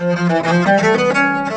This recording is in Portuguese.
Música